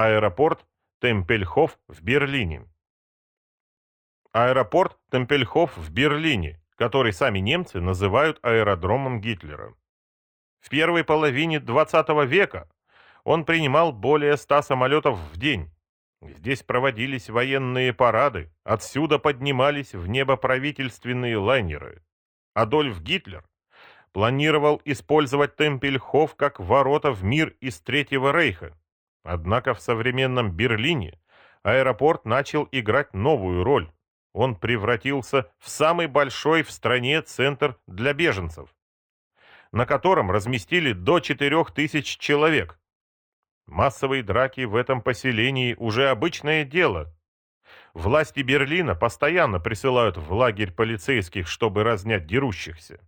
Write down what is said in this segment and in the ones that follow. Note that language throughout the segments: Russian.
аэропорт Темпельхоф в Берлине. Аэропорт Темпельхоф в Берлине, который сами немцы называют аэродромом Гитлера. В первой половине 20 века он принимал более 100 самолетов в день. Здесь проводились военные парады, отсюда поднимались в небо правительственные лайнеры. Адольф Гитлер планировал использовать Темпельхоф как ворота в мир из Третьего Рейха. Однако в современном Берлине аэропорт начал играть новую роль. Он превратился в самый большой в стране центр для беженцев, на котором разместили до 4000 человек. Массовые драки в этом поселении уже обычное дело. Власти Берлина постоянно присылают в лагерь полицейских, чтобы разнять дерущихся.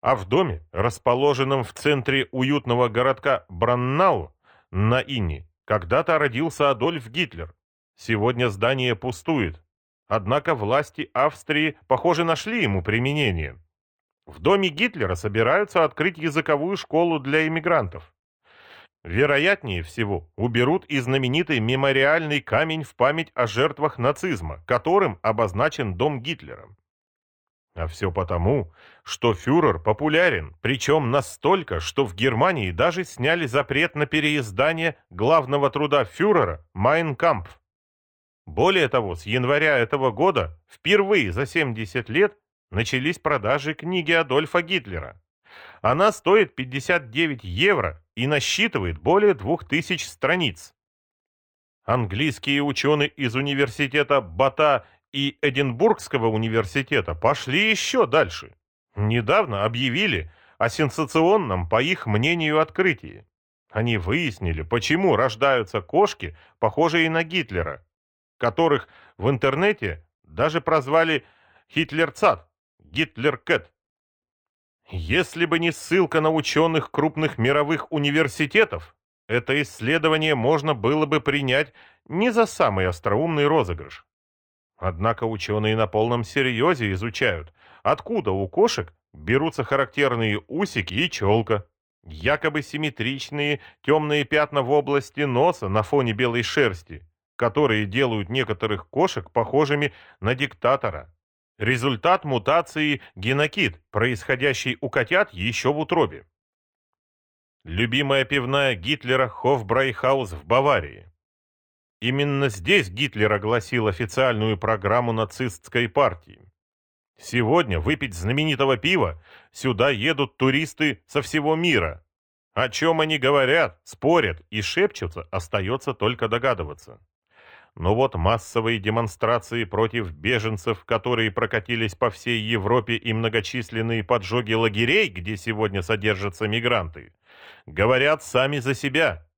А в доме, расположенном в центре уютного городка Браннау на Инне, когда-то родился Адольф Гитлер. Сегодня здание пустует. Однако власти Австрии, похоже, нашли ему применение. В доме Гитлера собираются открыть языковую школу для иммигрантов. Вероятнее всего, уберут и знаменитый мемориальный камень в память о жертвах нацизма, которым обозначен дом Гитлера. А все потому, что фюрер популярен, причем настолько, что в Германии даже сняли запрет на переиздание главного труда фюрера «Майн Кампф». Более того, с января этого года впервые за 70 лет начались продажи книги Адольфа Гитлера. Она стоит 59 евро и насчитывает более 2000 страниц. Английские ученые из университета Бата и Эдинбургского университета пошли еще дальше. Недавно объявили о сенсационном, по их мнению, открытии. Они выяснили, почему рождаются кошки, похожие на Гитлера, которых в интернете даже прозвали Хитлерцат, Гитлеркэт. Если бы не ссылка на ученых крупных мировых университетов, это исследование можно было бы принять не за самый остроумный розыгрыш. Однако ученые на полном серьезе изучают, откуда у кошек берутся характерные усики и челка, якобы симметричные темные пятна в области носа на фоне белой шерсти, которые делают некоторых кошек похожими на диктатора. Результат мутации гена KIT, происходящий у котят еще в утробе. Любимая пивная Гитлера Хофбрайхаус в Баварии. Именно здесь Гитлер огласил официальную программу нацистской партии. Сегодня выпить знаменитого пива сюда едут туристы со всего мира. О чем они говорят, спорят и шепчутся, остается только догадываться. Но вот массовые демонстрации против беженцев, которые прокатились по всей Европе и многочисленные поджоги лагерей, где сегодня содержатся мигранты, говорят сами за себя.